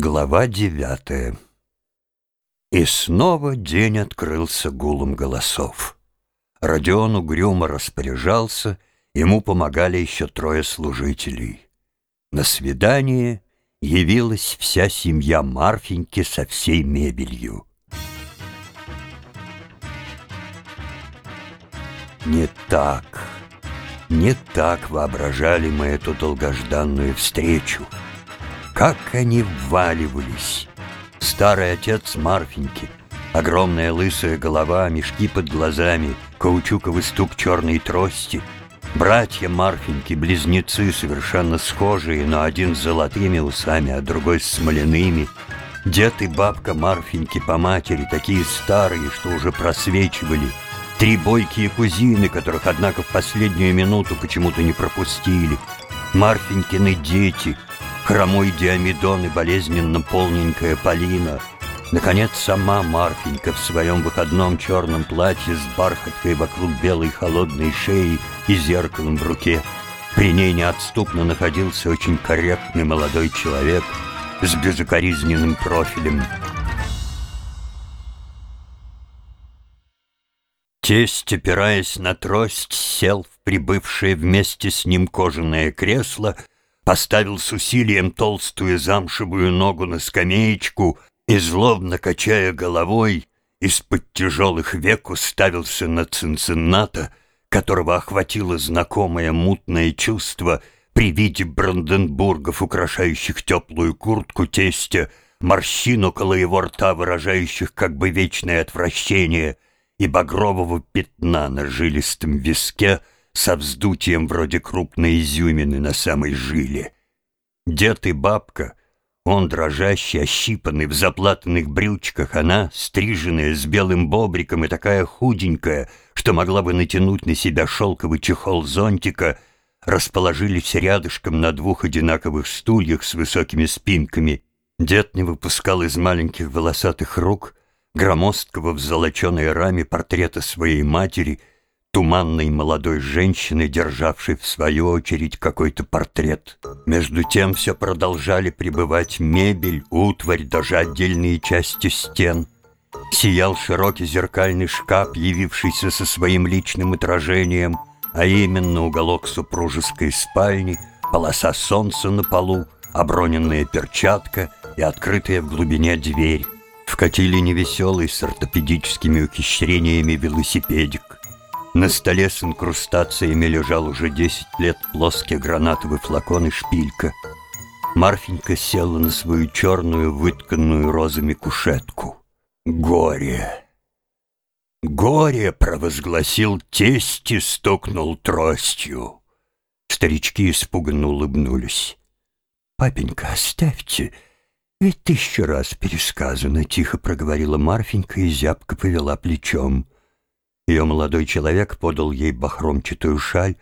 Глава девятая И снова день открылся гулом голосов. Родион угрюмо распоряжался, ему помогали еще трое служителей. На свидание явилась вся семья Марфеньки со всей мебелью. Не так, не так воображали мы эту долгожданную встречу. Как они вваливались! Старый отец Марфеньки, огромная лысая голова, мешки под глазами, каучуковый стук черной трости. Братья Марфеньки, близнецы, совершенно схожие, но один с золотыми усами, а другой с смоляными. Дед и бабка Марфеньки по матери, такие старые, что уже просвечивали. Три бойкие кузины, которых, однако, в последнюю минуту почему-то не пропустили. Марфенькины дети — хромой Диамидон и болезненно полненькая Полина. Наконец, сама Марфенька в своем выходном черном платье с бархаткой вокруг белой холодной шеи и зеркалом в руке. При ней неотступно находился очень корректный молодой человек с безукоризненным профилем. Тесть, опираясь на трость, сел в прибывшее вместе с ним кожаное кресло — поставил с усилием толстую замшевую ногу на скамеечку и, злобно качая головой, из-под тяжелых век уставился на Цинцинната, которого охватило знакомое мутное чувство при виде Бранденбургов, украшающих теплую куртку тестя, морщин около его рта, выражающих как бы вечное отвращение, и багрового пятна на жилистом виске — со вздутием вроде крупной изюмины на самой жиле. Дед и бабка, он дрожащий, ощипанный, в заплатанных брючках, она, стриженная, с белым бобриком и такая худенькая, что могла бы натянуть на себя шелковый чехол зонтика, расположились рядышком на двух одинаковых стульях с высокими спинками. Дед не выпускал из маленьких волосатых рук громоздкого в золоченой раме портрета своей матери — туманной молодой женщины, державшей в свою очередь какой-то портрет. Между тем все продолжали пребывать мебель, утварь, даже отдельные части стен. Сиял широкий зеркальный шкаф, явившийся со своим личным отражением, а именно уголок супружеской спальни, полоса солнца на полу, оброненная перчатка и открытая в глубине дверь. Вкатили невеселый с ортопедическими ухищрениями велосипедик. На столе с инкрустациями лежал уже десять лет плоский гранатовый флакон и шпилька. Марфенька села на свою черную, вытканную розами кушетку. «Горе!» «Горе!» — провозгласил тесть и стукнул тростью. Старички испуганно улыбнулись. «Папенька, оставьте, ведь тысячу раз пересказано», — тихо проговорила Марфенька и зябко повела плечом. Ее молодой человек подал ей бахромчатую шаль,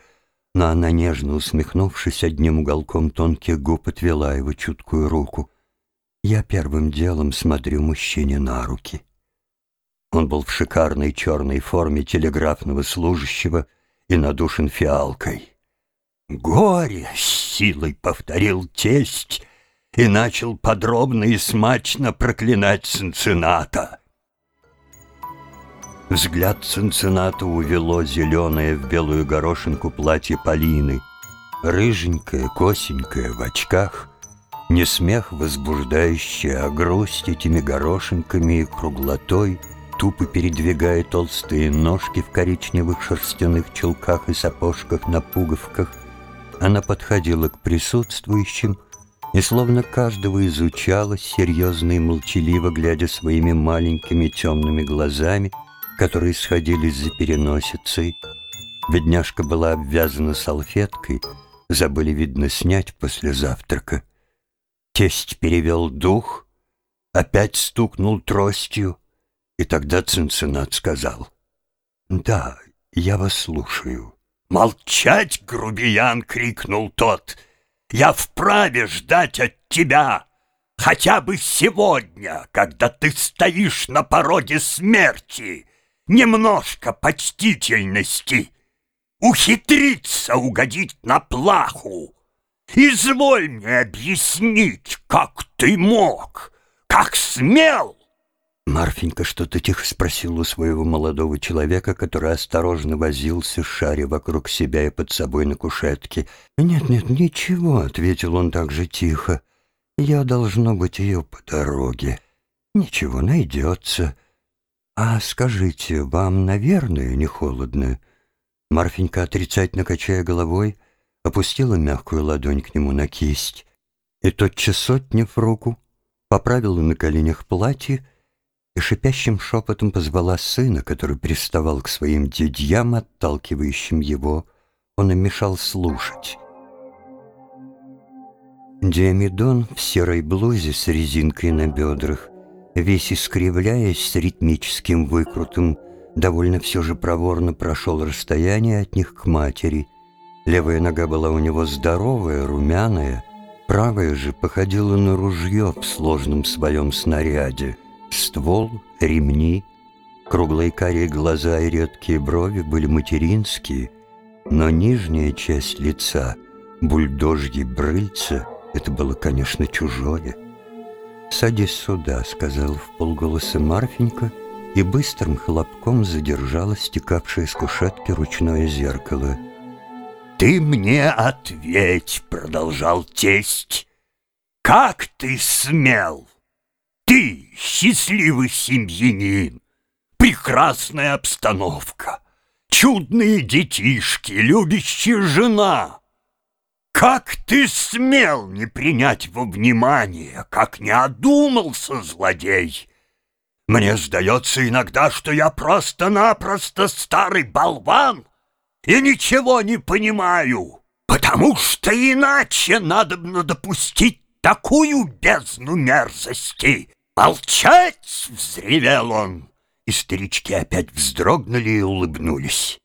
но она, нежно усмехнувшись одним уголком тонких губ, отвела его чуткую руку. Я первым делом смотрю мужчине на руки. Он был в шикарной черной форме телеграфного служащего и надушен фиалкой. «Горе!» — с силой повторил тесть и начал подробно и смачно проклинать Цинцината. Взгляд Цинцината увело зеленое в белую горошинку платье Полины. Рыженькая, косенькая, в очках. Не смех возбуждающий, а грусть этими горошинками и круглотой, тупо передвигая толстые ножки в коричневых шерстяных чулках и сапожках на пуговках. Она подходила к присутствующим и словно каждого изучала, серьезно и молчаливо, глядя своими маленькими темными глазами — которые сходились за переносицей. Бедняжка была обвязана салфеткой, забыли, видно, снять после завтрака. Тесть перевел дух, опять стукнул тростью, и тогда Цинциннат сказал, «Да, я вас слушаю». «Молчать, грубиян!» — крикнул тот. «Я вправе ждать от тебя хотя бы сегодня, когда ты стоишь на пороге смерти!» Немножко почтительности, ухитриться угодить на плаху. Изволь мне объяснить, как ты мог? Как смел?» Марфенька что-то тихо спросила у своего молодого человека, который осторожно возился, шаря вокруг себя и под собой на кушетке. «Нет-нет, ничего», — ответил он так же тихо. «Я, должно быть, ее по дороге. Ничего, найдется. А скажите, вам, наверное, не холодно?» Марфенька, отрицательно качая головой, опустила мягкую ладонь к нему на кисть и, тотчас отняв руку, поправила на коленях платье и шипящим шепотом позвала сына, который приставал к своим дядьям, отталкивающим его. Он им мешал слушать. Диамидон в серой блузе с резинкой на бедрах, весь искривляясь с ритмическим выкрутом, довольно все же проворно прошел расстояние от них к матери. Левая нога была у него здоровая, румяная, правая же походила на ружье в сложном своем снаряде — Ствол, ремни, круглые карие глаза и редкие брови были материнские, но нижняя часть лица, бульдожьи брыльца, это было, конечно, чужое. «Садись сюда», — сказала в полголоса Марфенька, и быстрым хлопком задержала стекавшее с кушетки ручное зеркало. «Ты мне ответь», — продолжал тесть, — «как ты смел?» Ты счастливый семьянин, прекрасная обстановка, чудные детишки, любящая жена. Как ты смел не принять во внимание, как не одумался злодей? Мне сдается иногда, что я просто-напросто старый болван и ничего не понимаю, потому что иначе надо бы допустить такую бездну мерзости, «Молчать!» — взревел он, и старички опять вздрогнули и улыбнулись.